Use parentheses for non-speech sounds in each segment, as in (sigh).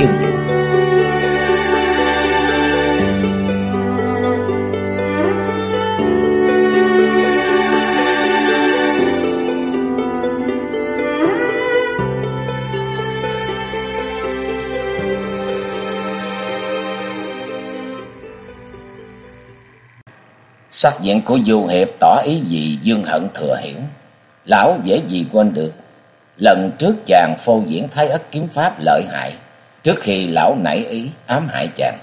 chừng Sắc diện của Du Hiệp tỏ ý gì Dương Hận thừa hiểu. Lão dễ gì quên được. Lần trước chàng phô diễn thái ất kiếm pháp lợi hại. Trước khi lão nảy ý ám hại chàng.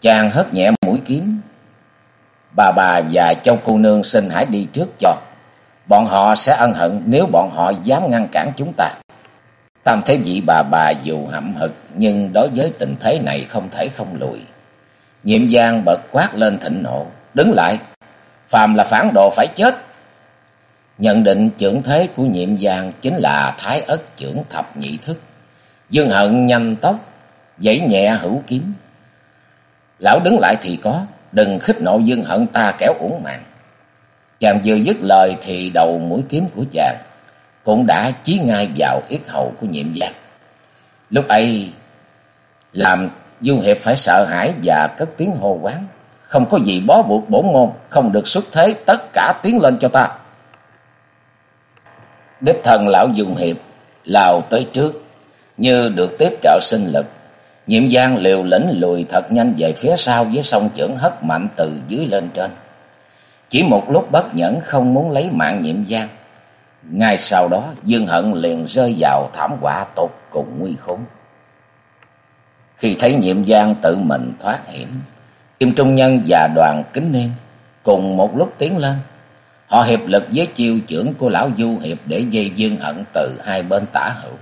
Chàng hất nhẹ mũi kiếm. Bà bà và châu cô nương xin hãy đi trước cho. Bọn họ sẽ ân hận nếu bọn họ dám ngăn cản chúng ta. Tam thế vị bà bà dù hậm hực nhưng đối với tình thế này không thể không lùi. Nhiệm giang bật quát lên thịnh nộ đứng lại, phàm là phản đồ phải chết. Nhận định trưởng thế của nhiệm giang chính là thái ất trưởng thập nhị thức. Dương hận nhanh tóc, giãy nhẹ hữu kiếm. Lão đứng lại thì có, đừng khích nộ dương hận ta kéo uổng mạng. Chàng vừa dứt lời thì đầu mũi kiếm của chàng cũng đã chí ngay vào yết hầu của nhiệm giang. Lúc ấy làm Du Hiệp phải sợ hãi và cất tiếng hô quán không có gì bó buộc bổn môn, không được xuất thế, tất cả tiến lên cho ta. Đích thần lão du hiệp, lao tới trước, như được tiếp trợ sinh lực. Nhiệm giang liều lĩnh lùi thật nhanh về phía sau với song chưởng hất mạnh từ dưới lên trên. Chỉ một lúc bất nhẫn không muốn lấy mạng nhiệm giang. Ngay sau đó, Dương Hận liền rơi vào thảm quả tột cùng nguy khốn. Khi thấy nhiệm giang tự mình thoát hiểm, Kim Trung Nhân và đoàn kính niên cùng một lúc tiến lên. Họ hiệp lực với chiêu trưởng của lão Du Hiệp để dây Dương Hận từ hai bên tả hữu.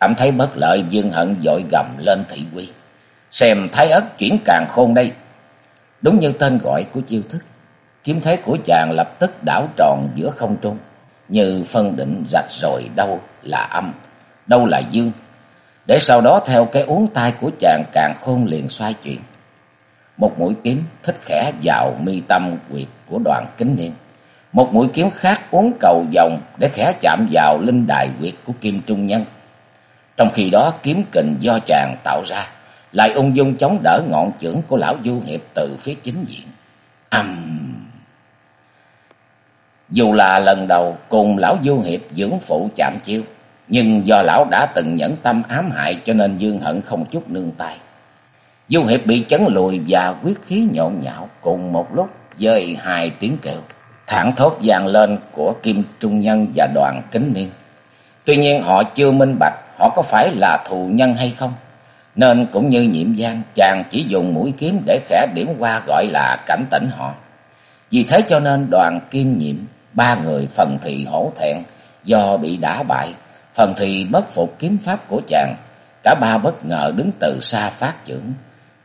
Cảm thấy bất lợi Dương Hận dội gầm lên thị quy. Xem thái ất chuyển càng khôn đây. Đúng như tên gọi của chiêu thức. Kiếm thế của chàng lập tức đảo tròn giữa không trung. Như phân định rạch rồi đâu là âm, đâu là dương. Để sau đó theo cái uống tay của chàng càng khôn liền xoay chuyển một mũi kiếm thích khẽ vào mi tâm quyệt của đoàn kính niên. Một mũi kiếm khác uốn cầu vòng để khẽ chạm vào linh đài quyệt của Kim Trung Nhân. Trong khi đó kiếm kình do chàng tạo ra, lại ung dung chống đỡ ngọn chưởng của lão Du Hiệp từ phía chính diện. Âm! Dù là lần đầu cùng lão Du Hiệp dưỡng phụ chạm chiêu, nhưng do lão đã từng nhẫn tâm ám hại cho nên Dương Hận không chút nương tay. Du Hiệp bị chấn lùi và quyết khí nhộn nhạo cùng một lúc dơi hai tiếng kêu. Thẳng thốt vang lên của Kim Trung Nhân và đoàn kính niên. Tuy nhiên họ chưa minh bạch họ có phải là thù nhân hay không. Nên cũng như nhiệm gian chàng chỉ dùng mũi kiếm để khẽ điểm qua gọi là cảnh tỉnh họ. Vì thế cho nên đoàn kim nhiệm, ba người phần thì hổ thẹn do bị đả bại, phần thì bất phục kiếm pháp của chàng. Cả ba bất ngờ đứng từ xa phát trưởng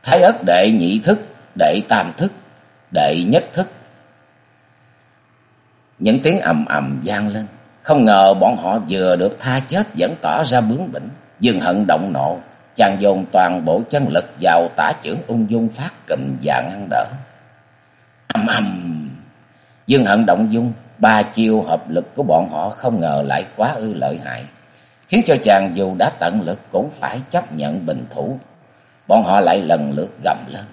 Thái ất đệ nhị thức, đệ tam thức, đệ nhất thức. Những tiếng ầm ầm gian lên. Không ngờ bọn họ vừa được tha chết vẫn tỏ ra bướng bỉnh. Dương hận động nộ, chàng dồn toàn bộ chân lực vào tả trưởng ung dung phát cầm và ngăn đỡ. âm âm Dương hận động dung, ba chiêu hợp lực của bọn họ không ngờ lại quá ư lợi hại. Khiến cho chàng dù đã tận lực cũng phải chấp nhận bình thủ bọn họ lại lần lượt gầm lên.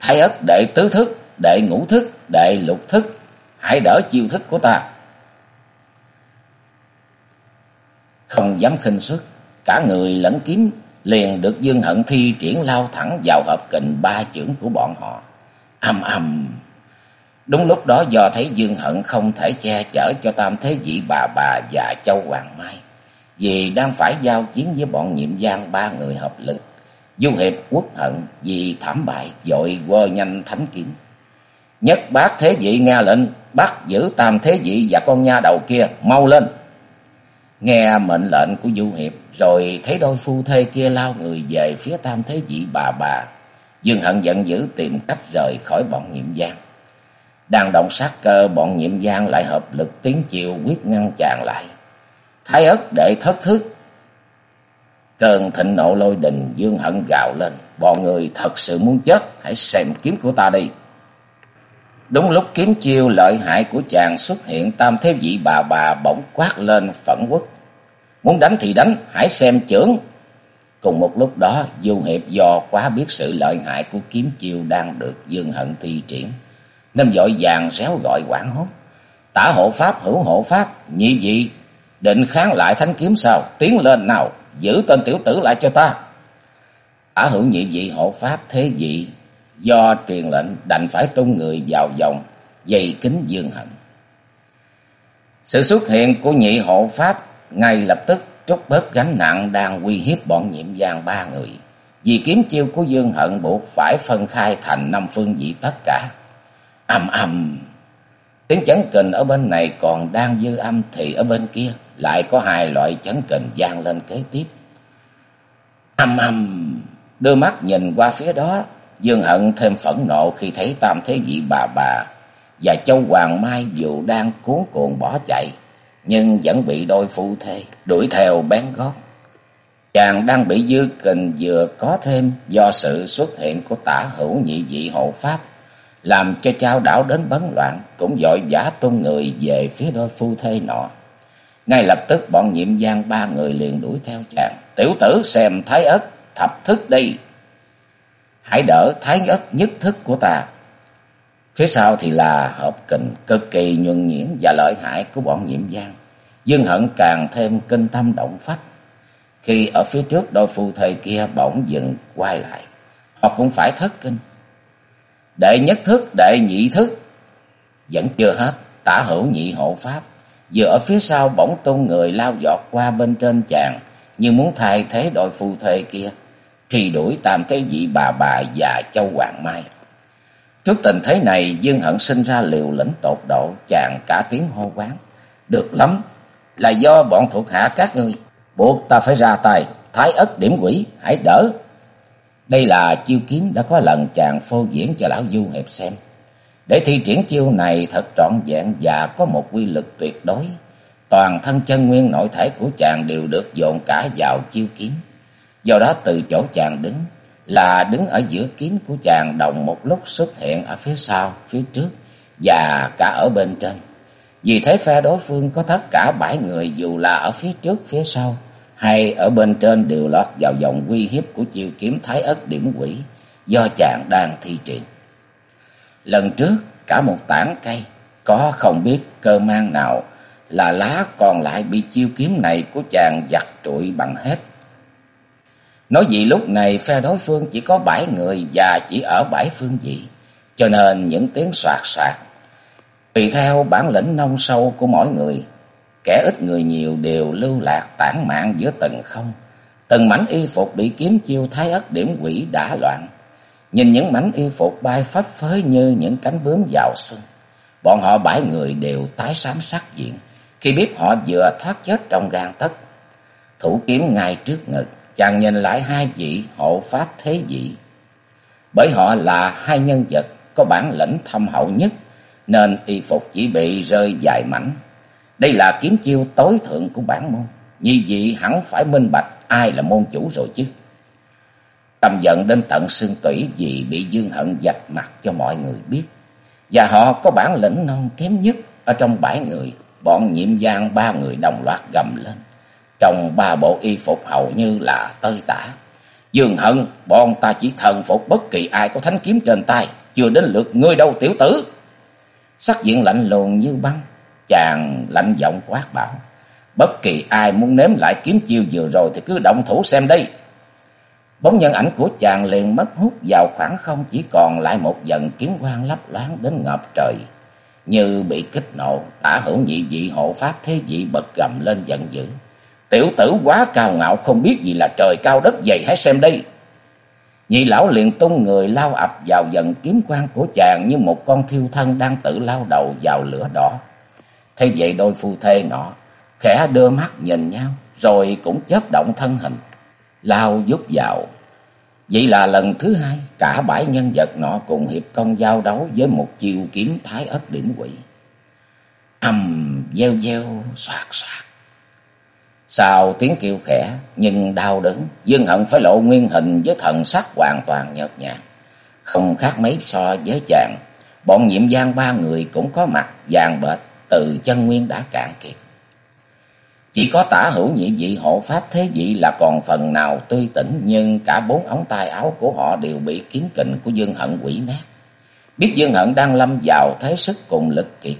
Thái ất đệ tứ thức, đệ ngũ thức, đệ lục thức, hãy đỡ chiêu thức của ta. Không dám khinh suất, cả người lẫn kiếm liền được Dương Hận thi triển lao thẳng vào hợp kình ba chưởng của bọn họ. Âm âm. Đúng lúc đó do thấy Dương Hận không thể che chở cho tam thế dị bà bà và Châu Hoàng Mai. Vì đang phải giao chiến với bọn nhiệm giang ba người hợp lực Du Hiệp quốc hận vì thảm bại, dội quơ nhanh thánh kiếm. Nhất bác thế dị nghe lệnh, bắt giữ tam thế dị và con nha đầu kia, mau lên. Nghe mệnh lệnh của Du Hiệp, rồi thấy đôi phu thê kia lao người về phía tam thế vị bà bà. Dương Hận giận dữ tìm cách rời khỏi bọn nhiệm giang. Đang động sát cơ, bọn nhiệm giang lại hợp lực tiến chiều quyết ngăn chàng lại. Thái ất đệ thất thức. Cơn thịnh nộ lôi đình, Dương Hận gào lên. Bọn người thật sự muốn chết. Hãy xem kiếm của ta đi. Đúng lúc kiếm chiêu lợi hại của chàng xuất hiện tam thế vị bà bà bỗng quát lên phẫn quốc. Muốn đánh thì đánh, hãy xem trưởng. Cùng một lúc đó, Du Hiệp do quá biết sự lợi hại của kiếm chiêu đang được Dương Hận thi triển. Nên dội vàng réo gọi quảng hốt. Tả hộ pháp hữu hộ pháp, nhị vị, định kháng lại thánh kiếm sao? Tiến lên nào, giữ tên tiểu tử lại cho ta. Tả hữu nhị vị hộ pháp thế vị do truyền lệnh đành phải tung người vào vòng dây kính dương hận. Sự xuất hiện của nhị hộ pháp ngay lập tức trút bớt gánh nặng đang uy hiếp bọn nhiệm giang ba người. Vì kiếm chiêu của Dương Hận buộc phải phân khai thành năm phương vị tất cả. Âm âm. Tiếng chấn kình ở bên này còn đang dư âm thì ở bên kia lại có hai loại chấn kình gian lên kế tiếp. Âm âm. Đưa mắt nhìn qua phía đó Dương Hận thêm phẫn nộ khi thấy tam thế vị bà bà và châu Hoàng Mai dù đang cuốn cuộn bỏ chạy, nhưng vẫn bị đôi phu thê đuổi theo bén gót. Chàng đang bị dư kình vừa có thêm do sự xuất hiện của tả hữu nhị vị hộ pháp, làm cho trao đảo đến bấn loạn, cũng dội giả tung người về phía đôi phu thê nọ. Ngay lập tức bọn nhiệm giang ba người liền đuổi theo chàng. Tiểu tử xem thái ất, thập thức đi hãy đỡ thái ất nhất thức của ta. Phía sau thì là hợp kình cực kỳ nhuần nhuyễn và lợi hại của bọn nhiệm giang. Dương hận càng thêm kinh tâm động phách. Khi ở phía trước đôi phu thầy kia bỗng dừng quay lại. Họ cũng phải thất kinh. Đệ nhất thức, đệ nhị thức. Vẫn chưa hết, tả hữu nhị hộ pháp. Vừa ở phía sau bỗng tung người lao dọt qua bên trên chàng. Như muốn thay thế đội phu thầy kia truy đuổi tam thế vị bà bà và châu Hoàng Mai. Trước tình thế này, Dương Hận sinh ra liều lĩnh tột độ, chàng cả tiếng hô quán. Được lắm, là do bọn thuộc hạ các ngươi, buộc ta phải ra tay, thái ất điểm quỷ, hãy đỡ. Đây là chiêu kiếm đã có lần chàng phô diễn cho lão Du Hiệp xem. Để thi triển chiêu này thật trọn vẹn và có một quy lực tuyệt đối. Toàn thân chân nguyên nội thể của chàng đều được dồn cả vào chiêu kiếm. Do đó từ chỗ chàng đứng là đứng ở giữa kiếm của chàng đồng một lúc xuất hiện ở phía sau, phía trước và cả ở bên trên. Vì thế phe đối phương có tất cả bảy người dù là ở phía trước, phía sau hay ở bên trên đều lọt vào vòng uy hiếp của chiêu kiếm thái ất điểm quỷ do chàng đang thi triển. Lần trước cả một tảng cây có không biết cơ mang nào là lá còn lại bị chiêu kiếm này của chàng giặt trụi bằng hết. Nói gì lúc này phe đối phương chỉ có bảy người và chỉ ở bảy phương vị, cho nên những tiếng soạt soạt. Tùy theo bản lĩnh nông sâu của mỗi người, kẻ ít người nhiều đều lưu lạc tản mạng giữa tầng không. Từng mảnh y phục bị kiếm chiêu thái ất điểm quỷ đã loạn. Nhìn những mảnh y phục bay phấp phới như những cánh bướm vào xuân. Bọn họ bảy người đều tái xám sắc diện khi biết họ vừa thoát chết trong gan tất. Thủ kiếm ngay trước ngực chàng nhìn lại hai vị hộ pháp thế vị. Bởi họ là hai nhân vật có bản lĩnh thâm hậu nhất, nên y phục chỉ bị rơi dài mảnh. Đây là kiếm chiêu tối thượng của bản môn. Như vậy hẳn phải minh bạch ai là môn chủ rồi chứ. Tâm giận đến tận xương tủy vì bị Dương Hận dạch mặt cho mọi người biết. Và họ có bản lĩnh non kém nhất ở trong bảy người. Bọn nhiệm giang ba người đồng loạt gầm lên. Trong ba bộ y phục hầu như là tơi tả. Dương hận, bọn ta chỉ thần phục bất kỳ ai có thánh kiếm trên tay, chưa đến lượt ngươi đâu tiểu tử. Sắc diện lạnh lùng như băng, chàng lạnh giọng quát bảo. Bất kỳ ai muốn nếm lại kiếm chiêu vừa rồi thì cứ động thủ xem đây. Bóng nhân ảnh của chàng liền mất hút vào khoảng không chỉ còn lại một dần kiếm quang lấp loáng đến ngập trời. Như bị kích nộ, tả hữu nhị vị hộ pháp thế vị bật gầm lên giận dữ. Tiểu tử quá cao ngạo không biết gì là trời cao đất dày hãy xem đây. Nhị lão liền tung người lao ập vào dần kiếm quan của chàng như một con thiêu thân đang tự lao đầu vào lửa đỏ. Thế vậy đôi phu thê nọ khẽ đưa mắt nhìn nhau, rồi cũng chớp động thân hình, lao giúp vào. Vậy là lần thứ hai, cả bảy nhân vật nọ cùng hiệp công giao đấu với một chiêu kiếm thái ất điểm quỷ. âm gieo gieo xoạt xoạt. Sau tiếng kêu khẽ nhưng đau đớn, Dương Hận phải lộ nguyên hình với thần sắc hoàn toàn nhợt nhạt, không khác mấy so với chàng. Bọn nhiệm gian ba người cũng có mặt vàng bệt, từ chân nguyên đã cạn kiệt. Chỉ có tả hữu nhị vị hộ pháp thế vị là còn phần nào tươi tỉnh, nhưng cả bốn ống tay áo của họ đều bị kiếm kình của Dương Hận quỷ nát. Biết Dương Hận đang lâm vào thế sức cùng lực kiệt,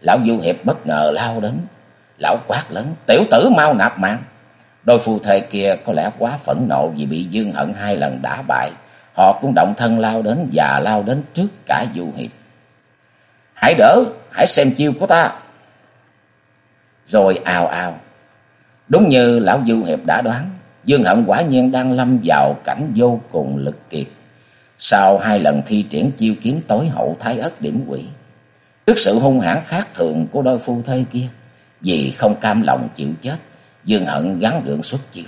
lão Du Hiệp bất ngờ lao đến. Lão quát lớn, tiểu tử mau nạp mạng. Đôi phu thê kia có lẽ quá phẫn nộ vì bị Dương Hận hai lần đả bại. Họ cũng động thân lao đến và lao đến trước cả Du Hiệp. Hãy đỡ, hãy xem chiêu của ta. Rồi ào ào. Đúng như lão Du Hiệp đã đoán, Dương Hận quả nhiên đang lâm vào cảnh vô cùng lực kiệt. Sau hai lần thi triển chiêu kiếm tối hậu thái ất điểm quỷ. Trước sự hung hãn khác thường của đôi phu thê kia, vì không cam lòng chịu chết, Dương Hận gắn gượng xuất chiêu.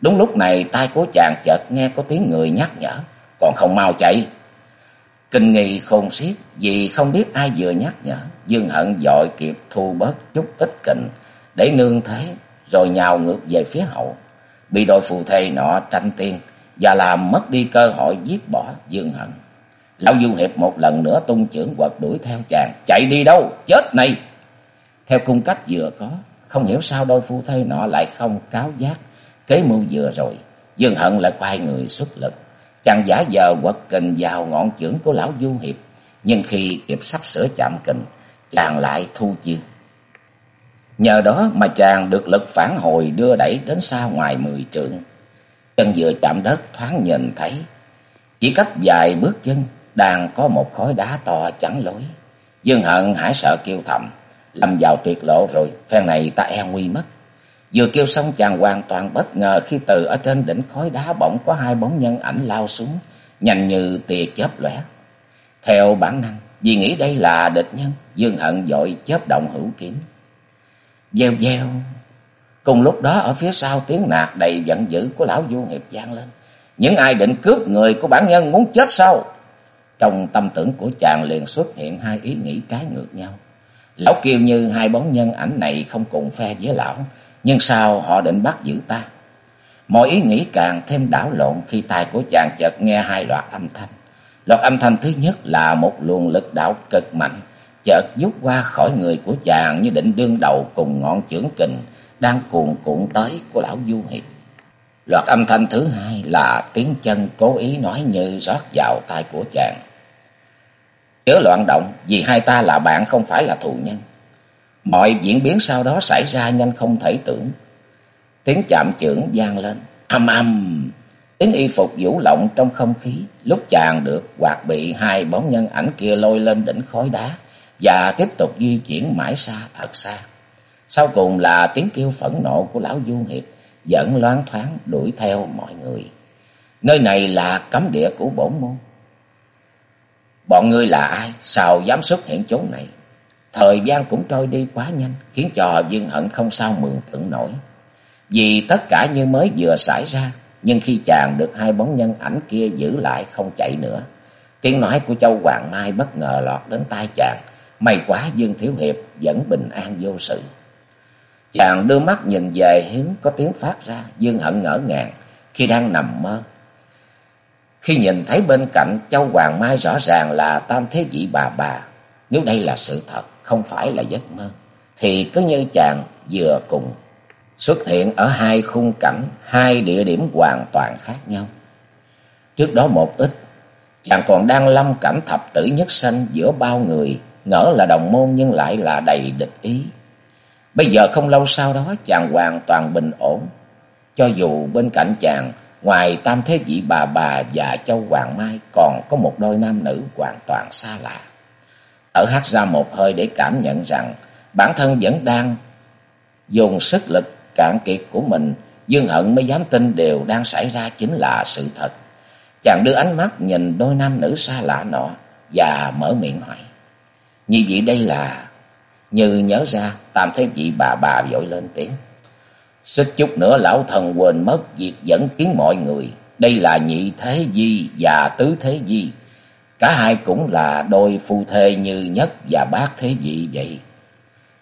Đúng lúc này tai của chàng chợt nghe có tiếng người nhắc nhở, còn không mau chạy. Kinh nghi khôn xiết, vì không biết ai vừa nhắc nhở, Dương Hận dội kịp thu bớt chút ít kình để nương thế, rồi nhào ngược về phía hậu. Bị đội phù thầy nọ tranh tiên và làm mất đi cơ hội giết bỏ Dương Hận. Lão Du Hiệp một lần nữa tung chưởng quật đuổi theo chàng, chạy đi đâu, chết này. Theo cung cách vừa có, không hiểu sao đôi phu thê nọ lại không cáo giác, kế mưu vừa rồi. Dương Hận lại quay người xuất lực. Chàng giả giờ quật kình vào ngọn chưởng của lão Du Hiệp, nhưng khi kịp sắp sửa chạm kình, chàng lại thu chiêu. Nhờ đó mà chàng được lực phản hồi đưa đẩy đến xa ngoài mười trượng. Chân vừa chạm đất thoáng nhìn thấy, chỉ cách vài bước chân đang có một khối đá to chắn lối. Dương Hận hãi sợ kêu thầm, lâm vào tuyệt lộ rồi, phen này ta e nguy mất. Vừa kêu xong chàng hoàn toàn bất ngờ khi từ ở trên đỉnh khối đá bỗng có hai bóng nhân ảnh lao xuống, nhanh như tia chớp lóe. Theo bản năng, vì nghĩ đây là địch nhân, Dương Hận dội chớp động hữu kiếm. Gieo gieo. Cùng lúc đó ở phía sau tiếng nạt đầy giận dữ của lão Du Hiệp vang lên. Những ai định cướp người của bản nhân muốn chết sao? Trong tâm tưởng của chàng liền xuất hiện hai ý nghĩ trái ngược nhau. Lão kêu như hai bóng nhân ảnh này không cùng phe với lão, nhưng sao họ định bắt giữ ta? Mọi ý nghĩ càng thêm đảo lộn khi tai của chàng chợt nghe hai loạt âm thanh. Loạt âm thanh thứ nhất là một luồng lực đạo cực mạnh, chợt rút qua khỏi người của chàng như định đương đầu cùng ngọn chưởng kình đang cuồn cuộn tới của lão Du Hiệp. Loạt âm thanh thứ hai là tiếng chân cố ý nói như rót vào tai của chàng. Chớ loạn động, vì hai ta là bạn không phải là thù nhân. Mọi diễn biến sau đó xảy ra nhanh không thể tưởng. Tiếng chạm chưởng vang lên, âm âm. Tiếng y phục vũ lộng trong không khí, lúc chàng được quạt bị hai bóng nhân ảnh kia lôi lên đỉnh khói đá và tiếp tục di chuyển mãi xa thật xa. Sau cùng là tiếng kêu phẫn nộ của lão Du Hiệp, dẫn loáng thoáng đuổi theo mọi người. Nơi này là cấm địa của bổn môn. Bọn ngươi là ai? Sao dám xuất hiện chỗ này? Thời gian cũng trôi đi quá nhanh, khiến cho Dương Hận không sao mường tượng nổi. Vì tất cả như mới vừa xảy ra, nhưng khi chàng được hai bóng nhân ảnh kia giữ lại không chạy nữa. Tiếng nói của Châu Hoàng Mai bất ngờ lọt đến tai chàng. May quá Dương Thiếu Hiệp vẫn bình an vô sự. Chàng đưa mắt nhìn về hướng có tiếng phát ra, Dương Hận ngỡ ngàng khi đang nằm mơ. Khi nhìn thấy bên cạnh Châu Hoàng Mai rõ ràng là tam thế vị bà bà, nếu đây là sự thật, không phải là giấc mơ, thì cứ như chàng vừa cùng xuất hiện ở hai khung cảnh, hai địa điểm hoàn toàn khác nhau. Trước đó một ít, chàng còn đang lâm cảnh thập tử nhất sanh giữa bao người, ngỡ là đồng môn nhưng lại là đầy địch ý. Bây giờ không lâu sau đó chàng hoàn toàn bình ổn, cho dù bên cạnh chàng Ngoài tam thế vị bà bà và châu Hoàng Mai còn có một đôi nam nữ hoàn toàn xa lạ. Ở hát ra một hơi để cảm nhận rằng bản thân vẫn đang dùng sức lực cạn kiệt của mình. Dương Hận mới dám tin điều đang xảy ra chính là sự thật. Chàng đưa ánh mắt nhìn đôi nam nữ xa lạ nọ và mở miệng hỏi. Như vậy đây là... Như nhớ ra, tam thế vị bà bà vội lên tiếng. Xích chút nữa lão thần quên mất việc dẫn kiến mọi người. Đây là nhị thế di và tứ thế di. Cả hai cũng là đôi phu thê như nhất và bác thế dị vậy.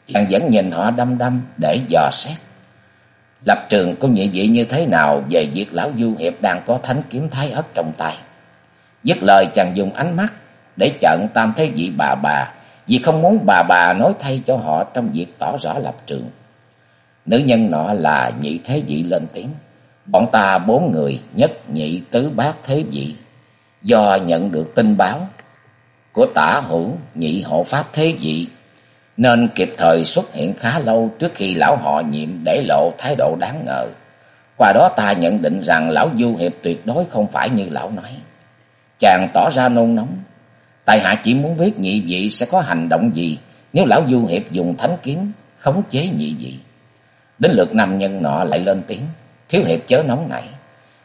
Chàng vẫn nhìn họ đăm đăm để dò xét. Lập trường của nhị vị như thế nào về việc lão du hiệp đang có thánh kiếm thái ất trong tay. Dứt lời chàng dùng ánh mắt để chặn tam thế vị bà bà, vì không muốn bà bà nói thay cho họ trong việc tỏ rõ lập trường. Nữ nhân nọ là nhị thế vị lên tiếng. Bọn ta bốn người, nhất nhị tứ bát thế vị. Do nhận được tin báo của tả hữu nhị hộ pháp thế vị. Nên kịp thời xuất hiện khá lâu trước khi lão họ nhiệm để lộ thái độ đáng ngờ. Qua đó ta nhận định rằng lão du hiệp tuyệt đối không phải như lão nói. Chàng tỏ ra nôn nóng. Tại hạ chỉ muốn biết nhị vị sẽ có hành động gì nếu lão du hiệp dùng thánh kiếm khống chế nhị vị. Đến lượt nam nhân nọ lại lên tiếng. Thiếu hiệp chớ nóng nảy.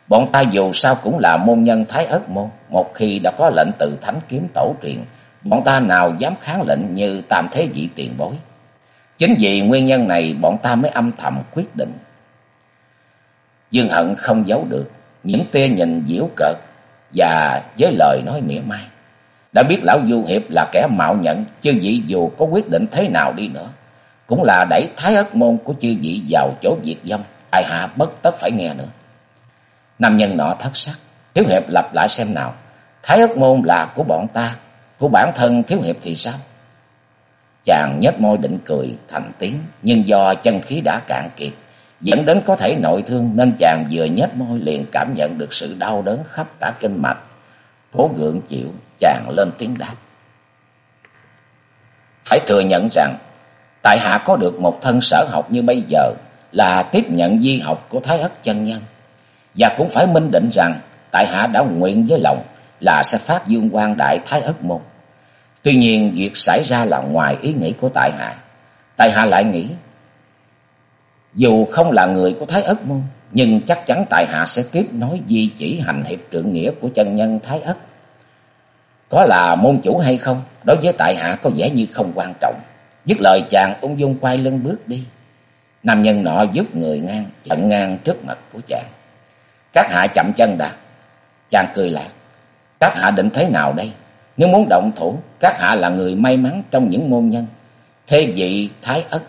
Bọn ta dù sao cũng là môn nhân thái ớt môn. Một khi đã có lệnh từ thánh kiếm tổ truyền. Bọn ta nào dám kháng lệnh như tam thế vị tiền bối. Chính vì nguyên nhân này bọn ta mới âm thầm quyết định. Dương Hận không giấu được. Những tia nhìn diễu cợt và với lời nói mỉa mai. Đã biết lão du hiệp là kẻ mạo nhận, chứ vị dù có quyết định thế nào đi nữa, cũng là đẩy thái ất môn của chư vị vào chỗ diệt vong, ai hạ bất tất phải nghe nữa. Nam nhân nọ thất sắc, thiếu hiệp lặp lại xem nào, thái ất môn là của bọn ta, của bản thân thiếu hiệp thì sao? Chàng nhếch môi định cười thành tiếng, nhưng do chân khí đã cạn kiệt, dẫn đến có thể nội thương nên chàng vừa nhếch môi liền cảm nhận được sự đau đớn khắp cả kinh mạch. Cố gượng chịu, chàng lên tiếng đáp. Phải thừa nhận rằng, tại hạ có được một thân sở học như bây giờ là tiếp nhận di học của Thái Ất chân nhân. Và cũng phải minh định rằng, tại hạ đã nguyện với lòng là sẽ phát dương quan đại Thái Ất môn. Tuy nhiên, việc xảy ra là ngoài ý nghĩ của tại hạ. Tại hạ lại nghĩ, dù không là người của Thái Ất môn, nhưng chắc chắn tại hạ sẽ tiếp nối di chỉ hành hiệp trượng nghĩa của chân nhân Thái Ất. Có là môn chủ hay không, đối với tại hạ có vẻ như không quan trọng. Dứt lời chàng ung dung quay lưng bước đi. Nam nhân nọ giúp người ngang, chặn ngang trước mặt của chàng. Các hạ chậm chân đã. Chàng cười lạc. Các hạ định thế nào đây? Nếu muốn động thủ, các hạ là người may mắn trong những môn nhân. Thế vị thái ất,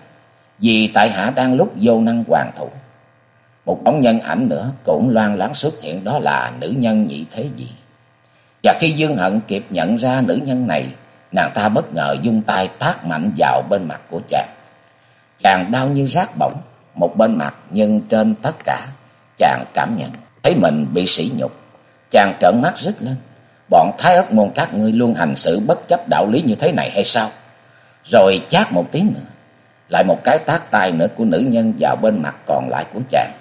vì tại hạ đang lúc vô năng hoàn thủ. Một bóng nhân ảnh nữa cũng loan loáng xuất hiện đó là nữ nhân nhị thế vị. Và khi Dương Hận kịp nhận ra nữ nhân này, nàng ta bất ngờ dung tay tác mạnh vào bên mặt của chàng. Chàng đau như rác bỏng, một bên mặt nhưng trên tất cả, chàng cảm nhận, thấy mình bị sỉ nhục. Chàng trợn mắt rít lên, bọn thái ất môn các ngươi luôn hành xử bất chấp đạo lý như thế này hay sao? Rồi chát một tiếng nữa, lại một cái tác tay nữa của nữ nhân vào bên mặt còn lại của chàng.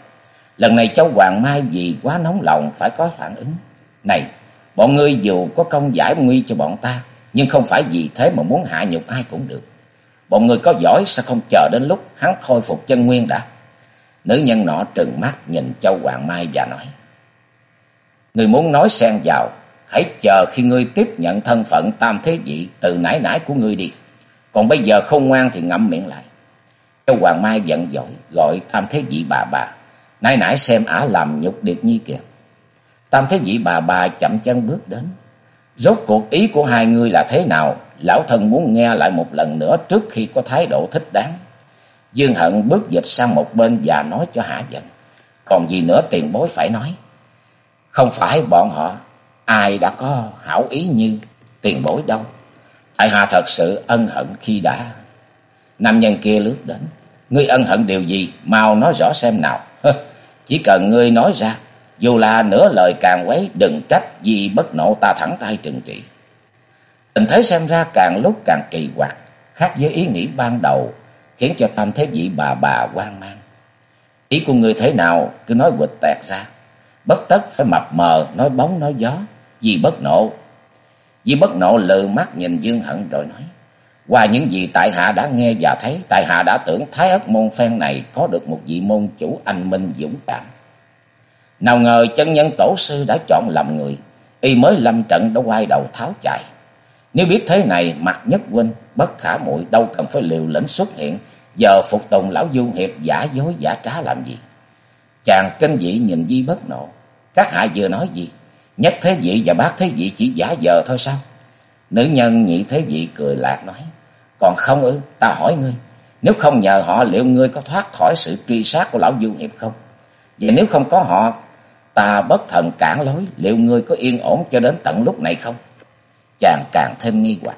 Lần này cháu Hoàng Mai vì quá nóng lòng phải có phản ứng. Này, Bọn ngươi dù có công giải nguy cho bọn ta, nhưng không phải vì thế mà muốn hạ nhục ai cũng được. Bọn người có giỏi sao không chờ đến lúc hắn khôi phục chân nguyên đã. Nữ nhân nọ trừng mắt nhìn Châu Hoàng Mai và nói. người muốn nói xen vào, hãy chờ khi ngươi tiếp nhận thân phận tam thế vị từ nãy nãy của ngươi đi. Còn bây giờ không ngoan thì ngậm miệng lại. Châu Hoàng Mai giận dỗi gọi tam thế vị bà bà. Nãy nãy xem ả làm nhục điệp nhi kìa. Tam Thế Vị bà bà chậm chân bước đến. Rốt cuộc ý của hai người là thế nào? Lão thân muốn nghe lại một lần nữa trước khi có thái độ thích đáng. Dương Hận bước dịch sang một bên và nói cho Hạ giận. Còn gì nữa tiền bối phải nói. Không phải bọn họ ai đã có hảo ý như tiền bối đâu. Tại hạ thật sự ân hận khi đã. Nam nhân kia lướt đến. Ngươi ân hận điều gì? Mau nói rõ xem nào. (laughs) Chỉ cần ngươi nói ra dù là nửa lời càng quấy đừng trách vì bất nộ ta thẳng tay trừng trị. Tình thế xem ra càng lúc càng kỳ quặc, khác với ý nghĩ ban đầu, khiến cho tam thế vị bà bà quan mang. Ý của người thế nào cứ nói quịch tẹt ra, bất tất phải mập mờ, nói bóng nói gió, vì bất nộ. Vì bất nộ lừ mắt nhìn Dương Hận rồi nói, qua những gì tại hạ đã nghe và thấy, tại hạ đã tưởng Thái ất môn phen này có được một vị môn chủ anh minh dũng cảm. Nào ngờ chân nhân tổ sư đã chọn làm người, y mới lâm trận đã quay đầu tháo chạy. Nếu biết thế này, mặt nhất huynh, bất khả muội đâu cần phải liều lĩnh xuất hiện, giờ phục tùng lão du hiệp giả dối giả trá làm gì. Chàng kinh dị nhìn Di bất nộ. Các hạ vừa nói gì? Nhất thế vị và bác thế vị chỉ giả giờ thôi sao? Nữ nhân nhị thế vị cười lạc nói. Còn không ư, ta hỏi ngươi. Nếu không nhờ họ liệu ngươi có thoát khỏi sự truy sát của lão du hiệp không? Vậy nếu không có họ, ta bất thần cản lối, liệu ngươi có yên ổn cho đến tận lúc này không? Chàng càng thêm nghi hoặc.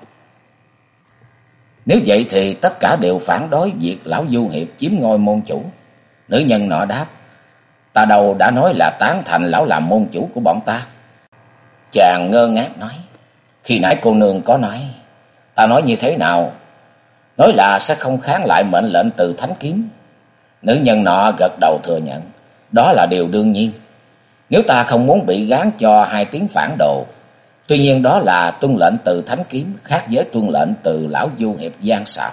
Nếu vậy thì tất cả đều phản đối việc lão du hiệp chiếm ngôi môn chủ. Nữ nhân nọ đáp, ta đâu đã nói là tán thành lão làm môn chủ của bọn ta. Chàng ngơ ngác nói, khi nãy cô nương có nói, ta nói như thế nào? Nói là sẽ không kháng lại mệnh lệnh từ thánh kiếm. Nữ nhân nọ gật đầu thừa nhận, đó là điều đương nhiên. Nếu ta không muốn bị gán cho hai tiếng phản đồ, tuy nhiên đó là tuân lệnh từ thánh kiếm khác với tuân lệnh từ lão du hiệp gian xảo.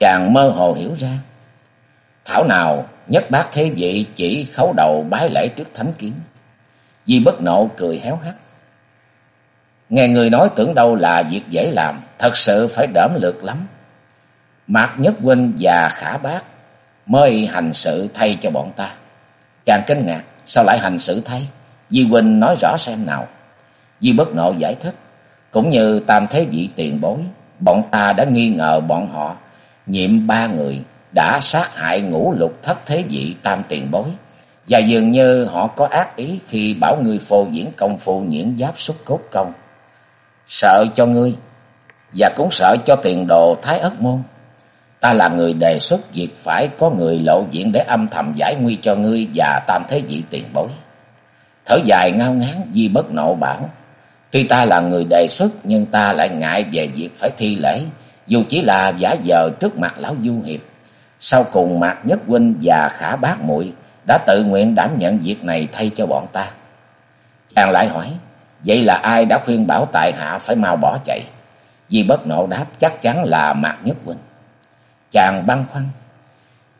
Chàng mơ hồ hiểu ra, thảo nào nhất bác thế vị chỉ khấu đầu bái lễ trước thánh kiếm. Di bất nộ cười héo hắt. Nghe người nói tưởng đâu là việc dễ làm, thật sự phải đỡm lượt lắm. Mạc Nhất Huynh và Khả Bác mới hành sự thay cho bọn ta. chàng kinh ngạc, sao lại hành xử thay? Di Huynh nói rõ xem nào. Di bất nộ giải thích, cũng như tam thế vị tiền bối, bọn ta đã nghi ngờ bọn họ nhiệm ba người đã sát hại ngũ lục thất thế vị tam tiền bối. Và dường như họ có ác ý khi bảo ngươi phô diễn công phu nhiễn giáp xuất cốt công. Sợ cho ngươi, và cũng sợ cho tiền đồ thái ất môn. Ta là người đề xuất việc phải có người lộ diện để âm thầm giải nguy cho ngươi và tam thế vị tiền bối. Thở dài ngao ngán di bất nộ bảo. Tuy ta là người đề xuất nhưng ta lại ngại về việc phải thi lễ. Dù chỉ là giả giờ trước mặt lão du hiệp. Sau cùng Mạc Nhất Huynh và Khả Bác muội đã tự nguyện đảm nhận việc này thay cho bọn ta. Chàng lại hỏi, vậy là ai đã khuyên bảo tại hạ phải mau bỏ chạy? Di bất nộ đáp chắc chắn là Mạc Nhất Huynh. Chàng băn khoăn,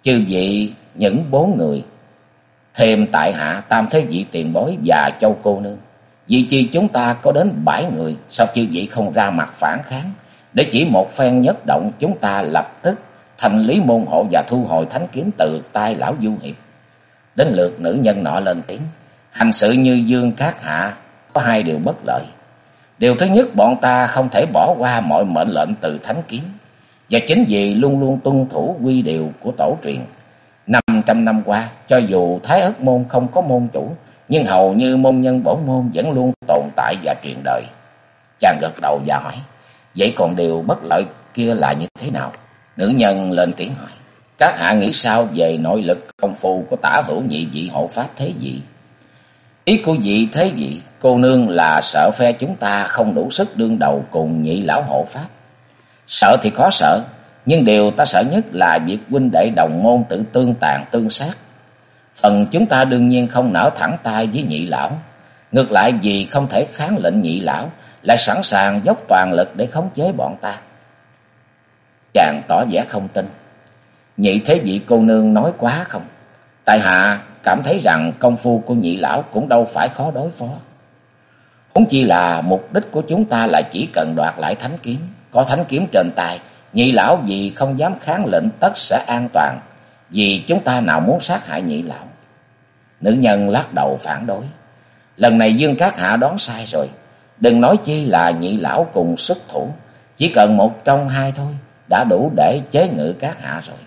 chư vị những bốn người, thêm tại hạ tam thế vị tiền bối và châu cô nương. Vì chi chúng ta có đến bảy người, sao chư vị không ra mặt phản kháng, để chỉ một phen nhất động chúng ta lập tức thành lý môn hộ và thu hồi thánh kiếm từ tay lão du hiệp. Đến lượt nữ nhân nọ lên tiếng, hành sự như dương cát hạ có hai điều bất lợi. Điều thứ nhất bọn ta không thể bỏ qua mọi mệnh lệnh từ thánh kiếm. Và chính vì luôn luôn tuân thủ quy điều của tổ truyền. Năm trăm năm qua, cho dù Thái Ất Môn không có môn chủ, nhưng hầu như môn nhân bổ môn vẫn luôn tồn tại và truyền đời. Chàng gật đầu và hỏi, vậy còn điều bất lợi kia là như thế nào? Nữ nhân lên tiếng hỏi, các hạ nghĩ sao về nội lực công phu của tả hữu nhị vị hộ pháp thế vị? Ý của vị thế vị, cô nương là sợ phe chúng ta không đủ sức đương đầu cùng nhị lão hộ pháp. Sợ thì khó sợ, nhưng điều ta sợ nhất là việc huynh đệ đồng môn tự tương tàn tương sát. Phần chúng ta đương nhiên không nở thẳng tay với nhị lão. Ngược lại vì không thể kháng lệnh nhị lão, lại sẵn sàng dốc toàn lực để khống chế bọn ta. Chàng tỏ vẻ không tin. Nhị thế vị cô nương nói quá không? Tại hạ cảm thấy rằng công phu của nhị lão cũng đâu phải khó đối phó. cũng chỉ là mục đích của chúng ta là chỉ cần đoạt lại thánh kiếm. Có thánh kiếm trên tay, nhị lão vì không dám kháng lệnh tất sẽ an toàn. Vì chúng ta nào muốn sát hại nhị lão. Nữ nhân lắc đầu phản đối. Lần này Dương Cát Hạ đoán sai rồi. Đừng nói chi là nhị lão cùng sức thủ. Chỉ cần một trong hai thôi đã đủ để chế ngự Cát Hạ rồi.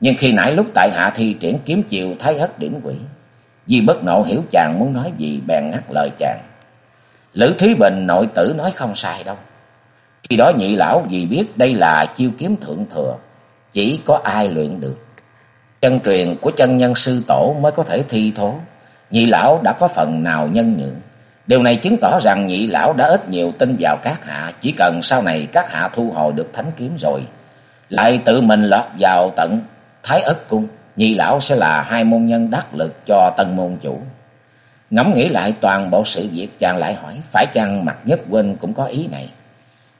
Nhưng khi nãy lúc tại hạ thi triển kiếm chiều thái hất điểm quỷ. Vì bất nộ hiểu chàng muốn nói gì bèn ngắt lời chàng. Lữ Thúy Bình nội tử nói không sai đâu. Khi đó nhị lão vì biết đây là chiêu kiếm thượng thừa. Chỉ có ai luyện được. Chân truyền của chân nhân sư tổ mới có thể thi thố. Nhị lão đã có phần nào nhân nhượng. Điều này chứng tỏ rằng nhị lão đã ít nhiều tin vào các hạ. Chỉ cần sau này các hạ thu hồi được thánh kiếm rồi. Lại tự mình lọt vào tận Thái ất cung. Nhị lão sẽ là hai môn nhân đắc lực cho tân môn chủ. Ngẫm nghĩ lại toàn bộ sự việc, chàng lại hỏi. Phải chăng mặt nhất quên cũng có ý này?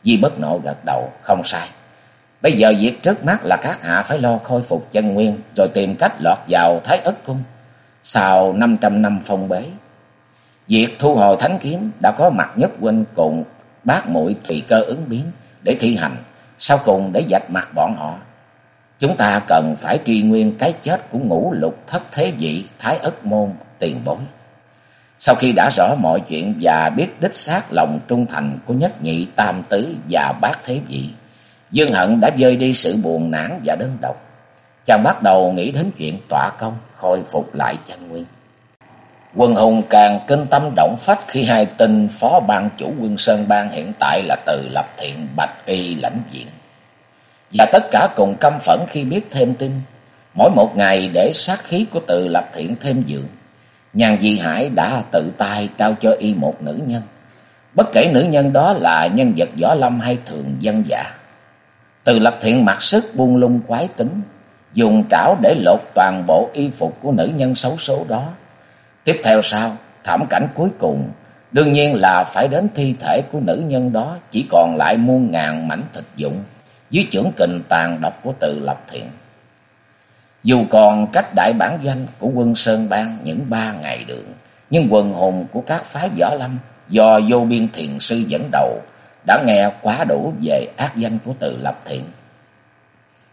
Di bất nộ gật đầu. Không sai. Bây giờ việc trước mắt là các hạ phải lo khôi phục chân nguyên, rồi tìm cách lọt vào Thái Ất Cung. Sau 500 năm phong bế, việc thu hồi thánh kiếm đã có mặt nhất huynh cùng bác muội tùy cơ ứng biến để thi hành, sau cùng để dạch mặt bọn họ. Chúng ta cần phải truy nguyên cái chết của ngũ lục thất thế vị Thái Ất Môn tiền bối. Sau khi đã rõ mọi chuyện và biết đích xác lòng trung thành của nhất nhị tam tứ và bát thế vị, Dương Hận đã rơi đi sự buồn nản và đơn độc. Chàng bắt đầu nghĩ đến chuyện tỏa công, khôi phục lại chân nguyên. Quân hùng càng kinh tâm động phách khi hai tin phó ban chủ quân Sơn Bang hiện tại là từ lập thiện bạch y lãnh diện. Và tất cả cùng căm phẫn khi biết thêm tin, mỗi một ngày để sát khí của từ lập thiện thêm dưỡng. Nhàn Di Hải đã tự tay trao cho y một nữ nhân. Bất kể nữ nhân đó là nhân vật võ lâm hay thường dân giả. Từ lập thiện mặc sức buông lung quái tính, dùng trảo để lột toàn bộ y phục của nữ nhân xấu số đó. Tiếp theo sau, thảm cảnh cuối cùng, đương nhiên là phải đến thi thể của nữ nhân đó chỉ còn lại muôn ngàn mảnh thịt dụng dưới trưởng kình tàn độc của từ lập thiện. Dù còn cách đại bản doanh của quân Sơn Bang những ba ngày đường, nhưng quần hồn của các phái võ lâm do vô biên thiền sư dẫn đầu đã nghe quá đủ về ác danh của từ lập thiện.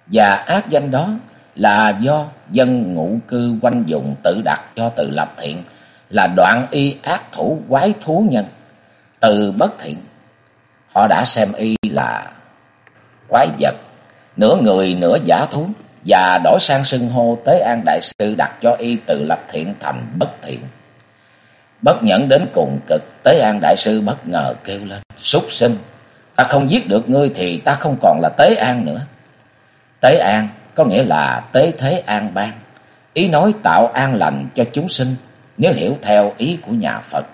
Và ác danh đó là do dân ngụ cư quanh vùng tự đặt cho từ lập thiện là đoạn y ác thủ quái thú nhân. Từ bất thiện, họ đã xem y là quái vật, nửa người nửa giả thú và đổi sang xưng hô Tế An Đại Sư đặt cho y từ lập thiện thành bất thiện. Bất nhẫn đến cùng cực, Tế An Đại Sư bất ngờ kêu lên, súc sinh, ta không giết được ngươi thì ta không còn là Tế An nữa. Tế An có nghĩa là Tế Thế An Bang, ý nói tạo an lành cho chúng sinh, nếu hiểu theo ý của nhà Phật.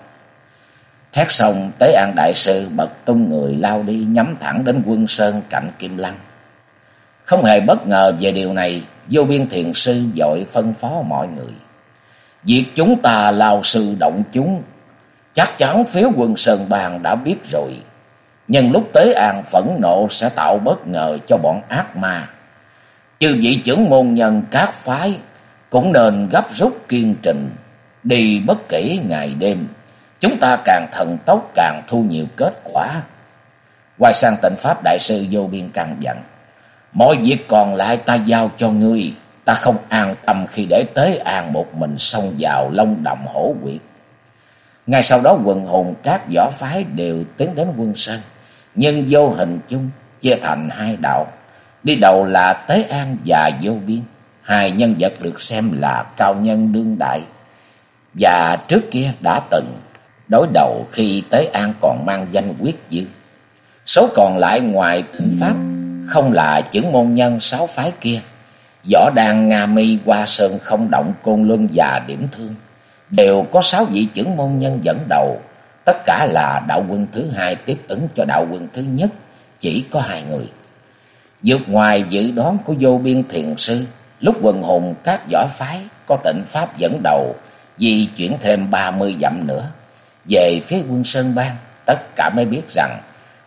Thét xong, Tế An Đại Sư bật tung người lao đi nhắm thẳng đến quân sơn cạnh Kim Lăng. Không hề bất ngờ về điều này, vô biên thiền sư dội phân phó mọi người. Việc chúng ta lao sư động chúng, chắc chắn phía quân Sơn Bàn đã biết rồi. Nhưng lúc Tế An phẫn nộ sẽ tạo bất ngờ cho bọn ác ma. Chư vị trưởng môn nhân các phái cũng nên gấp rút kiên trình, đi bất kể ngày đêm. Chúng ta càng thần tốc càng thu nhiều kết quả. Quay sang tịnh Pháp Đại sư vô biên càng dặn. Mọi việc còn lại ta giao cho ngươi. Ta không an tâm khi để tế an một mình xông vào lông đầm hổ quyệt. Ngay sau đó, quần hùng các võ phái đều tiến đến quân sơn. Nhưng vô hình chung, chia thành hai đạo. Đi đầu là Tế An và Vô Biên. Hai nhân vật được xem là cao nhân đương đại. Và trước kia đã từng đối đầu khi Tế An còn mang danh quyết dương. Số còn lại ngoài tỉnh Pháp không là chứng môn nhân sáu phái kia. Võ đàn Nga Mi qua Sơn, không động, côn luân và điểm thương. Đều có sáu vị trưởng môn nhân dẫn đầu. Tất cả là đạo quân thứ hai tiếp ứng cho đạo quân thứ nhất. Chỉ có hai người. Vượt ngoài dự đoán của vô biên thiền sư. Lúc quần hùng các võ phái có tịnh Pháp dẫn đầu. Di chuyển thêm ba mươi dặm nữa. Về phía quân Sơn Bang. Tất cả mới biết rằng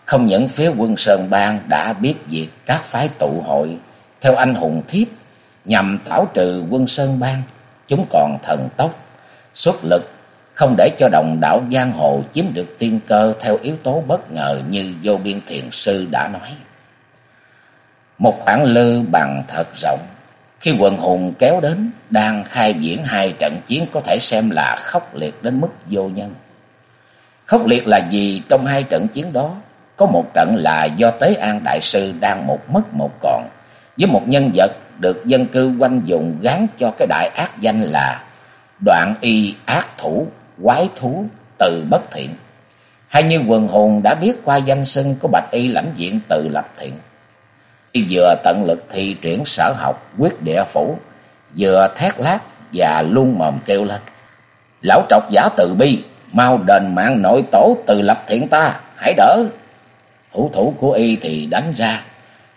không những phía quân Sơn Bang đã biết việc các phái tụ hội theo anh hùng thiếp nhằm thảo trừ quân Sơn Bang, chúng còn thần tốc, xuất lực không để cho đồng đảo giang hồ chiếm được tiên cơ theo yếu tố bất ngờ như vô biên thiền sư đã nói. Một khoảng lư bằng thật rộng, khi quần hùng kéo đến, đang khai diễn hai trận chiến có thể xem là khốc liệt đến mức vô nhân. Khốc liệt là gì trong hai trận chiến đó? Có một trận là do Tế An Đại Sư đang một mất một còn, với một nhân vật được dân cư quanh vùng gán cho cái đại ác danh là đoạn y ác thủ, quái thú, từ bất thiện. Hay như quần hồn đã biết qua danh xưng của bạch y lãnh diện từ lập thiện. Y vừa tận lực thi triển sở học, quyết địa phủ, vừa thét lát và luôn mồm kêu lên. Lão trọc giả từ bi, mau đền mạng nội tổ từ lập thiện ta, hãy đỡ. Hữu thủ của y thì đánh ra.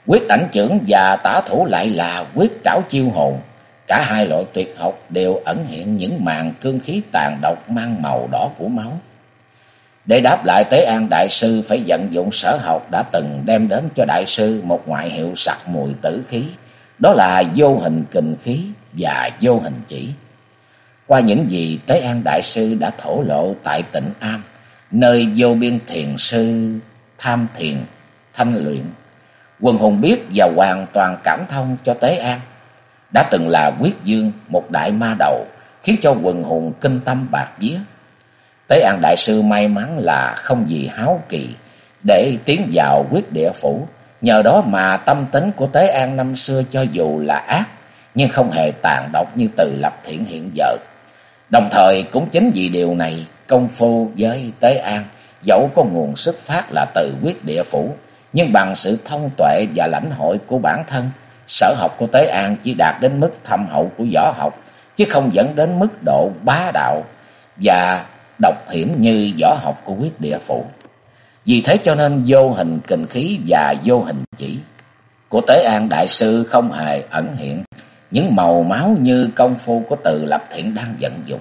Quyết ảnh trưởng và tả thủ lại là quyết trảo chiêu hồn. Cả hai loại tuyệt học đều ẩn hiện những màn cương khí tàn độc mang màu đỏ của máu. Để đáp lại Tế An Đại Sư phải vận dụng sở học đã từng đem đến cho Đại Sư một ngoại hiệu sặc mùi tử khí. Đó là vô hình kình khí và vô hình chỉ. Qua những gì Tế An Đại Sư đã thổ lộ tại tỉnh Am, nơi vô biên thiền sư tham thiền, thanh luyện. Quần hùng biết và hoàn toàn cảm thông cho Tế An. Đã từng là quyết dương, một đại ma đầu, khiến cho quần hùng kinh tâm bạc vía. Tế An Đại Sư may mắn là không gì háo kỳ để tiến vào quyết địa phủ. Nhờ đó mà tâm tính của Tế An năm xưa cho dù là ác, nhưng không hề tàn độc như từ lập thiện hiện giờ. Đồng thời cũng chính vì điều này, công phu với Tế An, dẫu có nguồn xuất phát là từ quyết địa phủ, nhưng bằng sự thông tuệ và lãnh hội của bản thân, sở học của Tế An chỉ đạt đến mức thâm hậu của võ học, chứ không dẫn đến mức độ bá đạo và độc hiểm như võ học của quyết địa phủ. Vì thế cho nên vô hình kinh khí và vô hình chỉ của Tế An Đại Sư không hề ẩn hiện những màu máu như công phu của từ lập thiện đang vận dụng.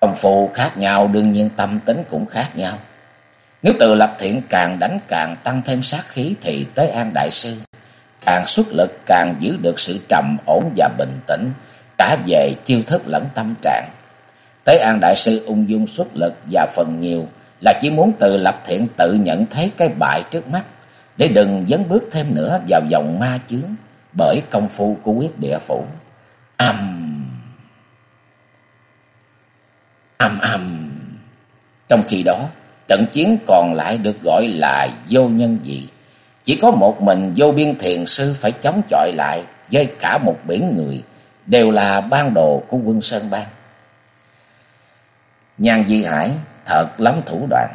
Công phu khác nhau đương nhiên tâm tính cũng khác nhau. Nếu từ lập thiện càng đánh càng tăng thêm sát khí thì Tế An Đại Sư càng xuất lực càng giữ được sự trầm ổn và bình tĩnh cả về chiêu thức lẫn tâm trạng. Tế An Đại Sư ung dung xuất lực và phần nhiều là chỉ muốn từ lập thiện tự nhận thấy cái bại trước mắt để đừng dấn bước thêm nữa vào vòng ma chướng bởi công phu của quyết địa phủ. Âm âm âm. Trong khi đó, trận chiến còn lại được gọi là vô nhân dị. Chỉ có một mình vô biên thiền sư phải chống chọi lại với cả một biển người, đều là ban đồ của quân Sơn Bang. Nhan Di Hải thật lắm thủ đoạn.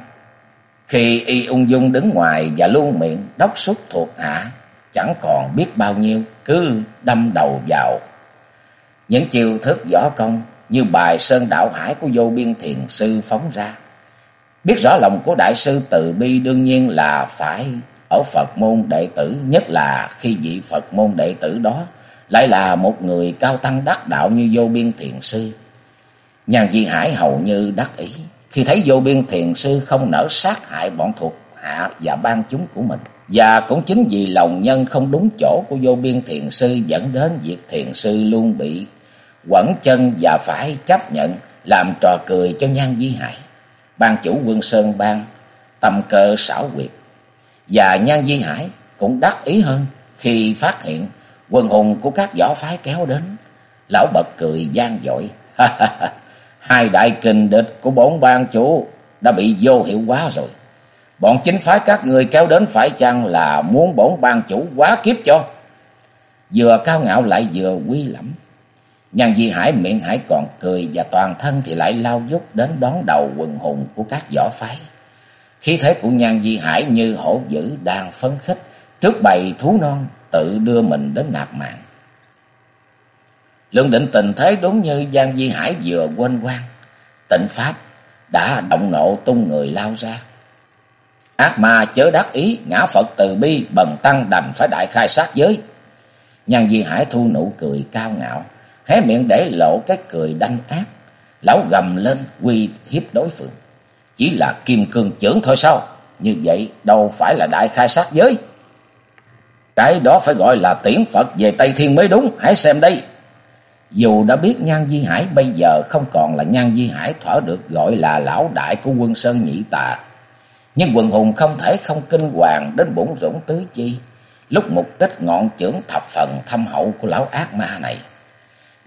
Khi y ung dung đứng ngoài và luôn miệng đốc xúc thuộc hạ, chẳng còn biết bao nhiêu, cứ đâm đầu vào. Những chiêu thức võ công như bài Sơn Đạo Hải của vô biên thiền sư phóng ra. Biết rõ lòng của đại sư từ bi đương nhiên là phải ở Phật môn đệ tử, nhất là khi vị Phật môn đệ tử đó lại là một người cao tăng đắc đạo như vô biên thiền sư. Nhàn Di Hải hầu như đắc ý khi thấy vô biên thiền sư không nỡ sát hại bọn thuộc hạ và ban chúng của mình. Và cũng chính vì lòng nhân không đúng chỗ của vô biên thiền sư dẫn đến việc thiền sư luôn bị quẩn chân và phải chấp nhận làm trò cười cho Nhan Di Hải. Ban chủ quân Sơn Bang tầm cơ xảo quyệt. Và Nhan Di Hải cũng đắc ý hơn khi phát hiện quân hùng của các võ phái kéo đến. Lão bật cười gian dội. Hai đại kình địch của bốn ban chủ đã bị vô hiệu quá rồi. Bọn chính phái các người kéo đến phải chăng là muốn bổn ban chủ quá kiếp cho? Vừa cao ngạo lại vừa quy lẫm. Nhan Di Hải miệng hải còn cười và toàn thân thì lại lao dút đến đón đầu quần hùng của các võ phái. Khí thế của Nhan Di Hải như hổ dữ đang phấn khích trước bầy thú non tự đưa mình đến nạp mạng. Lượng định tình thế đúng như Giang Di Hải vừa quên quan. Tịnh Pháp đã động nộ tung người lao ra. Ác ma chớ đắc ý, ngã Phật từ bi, bần tăng đành phải đại khai sát giới. Nhan Di Hải thu nụ cười cao ngạo, hé miệng để lộ cái cười đanh ác. Lão gầm lên quy hiếp đối phương. Chỉ là kim cương trưởng thôi sao? Như vậy đâu phải là đại khai sát giới. Cái đó phải gọi là tiễn Phật về Tây Thiên mới đúng, hãy xem đây. Dù đã biết Nhan Di Hải bây giờ không còn là Nhan Di Hải thỏa được gọi là lão đại của quân Sơn Nhị Tà. Nhưng quần hùng không thể không kinh hoàng đến bổn rủng tứ chi. Lúc mục đích ngọn trưởng thập phần thâm hậu của lão ác ma này.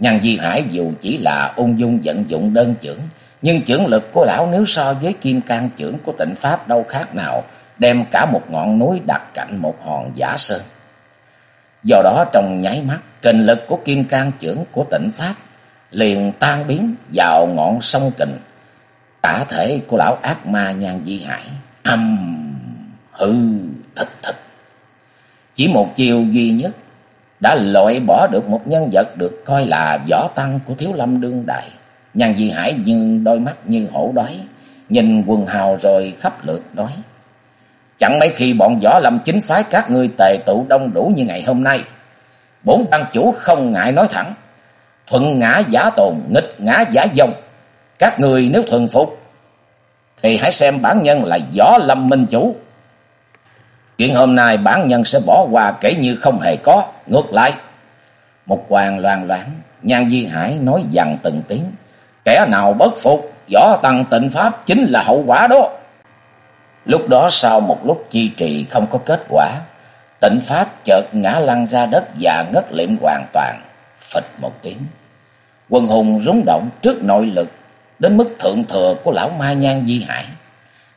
Nhan Di Hải dù chỉ là ung dung vận dụng đơn trưởng. Nhưng trưởng lực của lão nếu so với kim can trưởng của tịnh Pháp đâu khác nào. Đem cả một ngọn núi đặt cạnh một hòn giả sơn. Do đó trong nháy mắt, kình lực của kim can trưởng của tịnh Pháp liền tan biến vào ngọn sông kình. Cả thể của lão ác ma nhan di hải, âm hư thịt thịt. Chỉ một chiều duy nhất đã loại bỏ được một nhân vật được coi là võ tăng của thiếu lâm đương đại. nhàn di hải nhưng đôi mắt như hổ đói, nhìn quần hào rồi khắp lượt nói. Chẳng mấy khi bọn võ lâm chính phái các ngươi tề tụ đông đủ như ngày hôm nay. Bốn bang chủ không ngại nói thẳng. Thuận ngã giả tồn, nghịch ngã giả dông. Các người nếu thuần phục, thì hãy xem bản nhân là võ lâm minh chủ. Chuyện hôm nay bản nhân sẽ bỏ qua kể như không hề có. Ngược lại, một quàng loàn loãng, nhan di hải nói dằn từng tiếng. Kẻ nào bất phục, võ tăng tịnh pháp chính là hậu quả đó. Lúc đó sau một lúc chi trì không có kết quả, tịnh Pháp chợt ngã lăn ra đất và ngất liệm hoàn toàn, phịch một tiếng. Quần hùng rúng động trước nội lực, đến mức thượng thừa của lão ma Nhan Di Hải.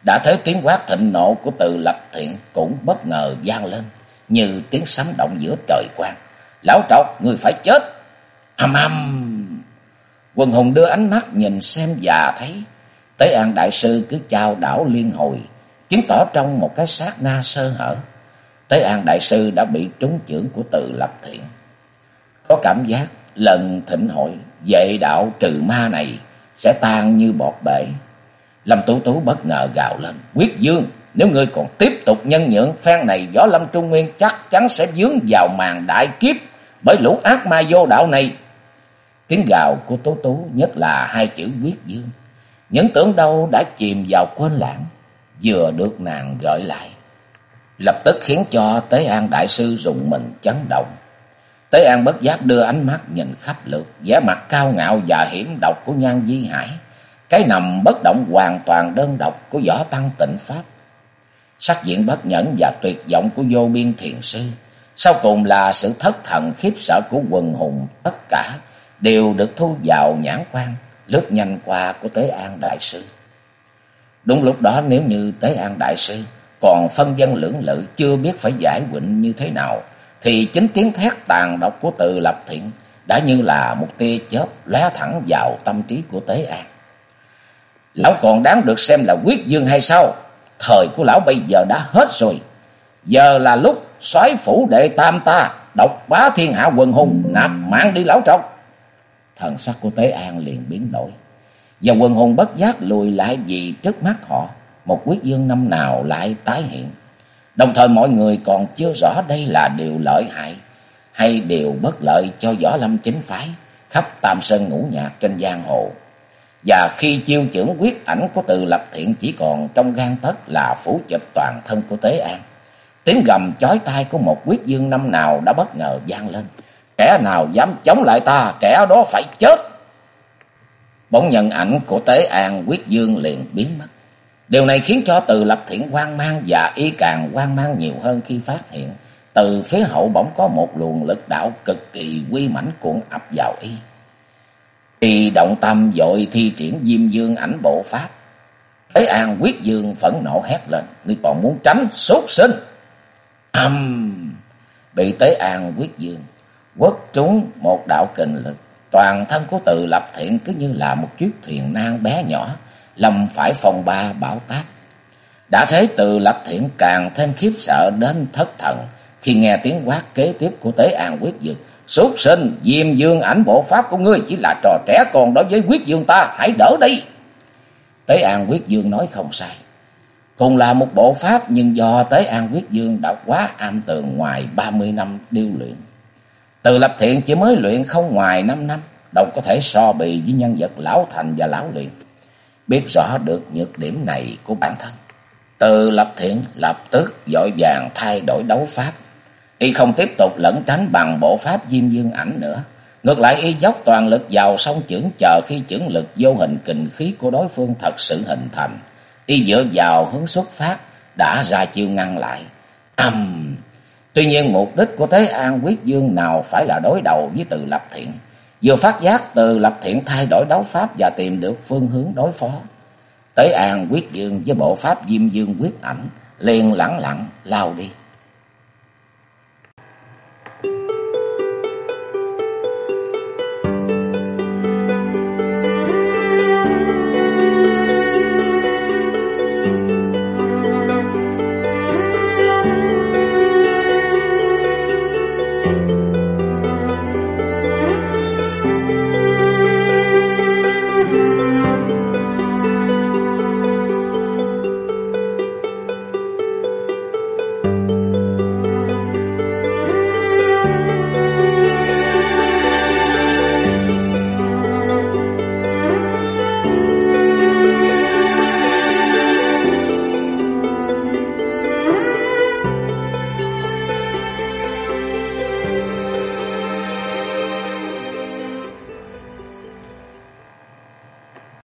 Đã thấy tiếng quát thịnh nộ của từ lập thiện cũng bất ngờ vang lên, như tiếng sấm động giữa trời quang. Lão trọc, người phải chết! Âm âm! Quần hùng đưa ánh mắt nhìn xem và thấy Tế An Đại Sư cứ chào đảo liên hồi, chứng tỏ trong một cái sát na sơ hở. Tế An Đại Sư đã bị trúng chưởng của từ lập thiện. Có cảm giác lần thịnh hội, dạy đạo trừ ma này sẽ tan như bọt bể. Lâm Tú Tú bất ngờ gào lên, quyết dương, nếu ngươi còn tiếp tục nhân nhượng phen này Võ Lâm Trung Nguyên chắc chắn sẽ dướng vào màn đại kiếp bởi lũ ác ma vô đạo này. Tiếng gào của tố Tú nhất là hai chữ quyết dương. Những tưởng đâu đã chìm vào quên lãng, vừa được nàng gọi lại. Lập tức khiến cho Tế An Đại Sư dùng mình chấn động. Tế An bất giác đưa ánh mắt nhìn khắp lượt, vẻ mặt cao ngạo và hiểm độc của Nhan Di Hải. Cái nằm bất động hoàn toàn đơn độc của võ tăng tịnh Pháp. Sắc diện bất nhẫn và tuyệt vọng của vô biên thiền sư. Sau cùng là sự thất thần khiếp sợ của quần hùng tất cả đều được thu vào nhãn quan, lướt nhanh qua của Tế An Đại Sư. Đúng lúc đó nếu như Tế An Đại Sư còn phân dân lưỡng lự chưa biết phải giải quyết như thế nào, thì chính tiếng thét tàn độc của từ lập thiện đã như là một tia chớp lóe thẳng vào tâm trí của Tế An. Lão còn đáng được xem là quyết dương hay sao? Thời của lão bây giờ đã hết rồi. Giờ là lúc soái phủ đệ tam ta, độc bá thiên hạ quần hùng, nạp mạng đi lão trọng. Thần sắc của Tế An liền biến đổi. Và quần hùng bất giác lùi lại vì trước mắt họ, một quyết dương năm nào lại tái hiện. Đồng thời mọi người còn chưa rõ đây là điều lợi hại hay điều bất lợi cho võ lâm chính phái khắp tam sơn ngũ nhạc trên giang hồ. Và khi chiêu trưởng quyết ảnh của từ lập thiện chỉ còn trong gan tất là phủ chụp toàn thân của Tế An. Tiếng gầm chói tai của một quyết dương năm nào đã bất ngờ vang lên. Kẻ nào dám chống lại ta, kẻ đó phải chết. Bỗng nhận ảnh của Tế An quyết dương liền biến mất. Điều này khiến cho từ lập thiện hoang mang và y càng hoang mang nhiều hơn khi phát hiện. Từ phía hậu bỗng có một luồng lực đạo cực kỳ quy mãnh cuộn ập vào y. Y động tâm dội thi triển diêm dương ảnh bộ pháp. Thế An quyết dương phẫn nộ hét lên. Ngươi còn muốn tránh sốt sinh. Âm! Bị Tế An quyết dương. Quất trúng một đạo kình lực. Toàn thân của từ lập thiện cứ như là một chiếc thuyền nan bé nhỏ. Lâm phải phòng ba bảo tác. Đã thấy từ lập thiện càng thêm khiếp sợ đến thất thần. Khi nghe tiếng quát kế tiếp của Tế An quyết dương. Súc sinh, diêm dương ảnh bộ pháp của ngươi chỉ là trò trẻ con đối với quyết dương ta, hãy đỡ đi. Tế An quyết dương nói không sai. Cùng là một bộ pháp nhưng do Tế An quyết dương đã quá am tường ngoài 30 năm điêu luyện. Từ lập thiện chỉ mới luyện không ngoài 5 năm, đâu có thể so bì với nhân vật lão thành và lão luyện. Biết rõ được nhược điểm này của bản thân. Từ lập thiện lập tức dội vàng thay đổi đấu pháp Y không tiếp tục lẩn tránh bằng bộ pháp diêm dương ảnh nữa. Ngược lại, y dốc toàn lực vào song chưởng chờ khi chưởng lực vô hình kình khí của đối phương thật sự hình thành. Y dựa vào hướng xuất phát, đã ra chiêu ngăn lại. Âm! Tuy nhiên, mục đích của Thế An Quyết Dương nào phải là đối đầu với từ lập thiện. Vừa phát giác từ lập thiện thay đổi đấu pháp và tìm được phương hướng đối phó. Tế An Quyết Dương với bộ pháp Diêm Dương quyết ảnh liền lẳng lặng lao đi.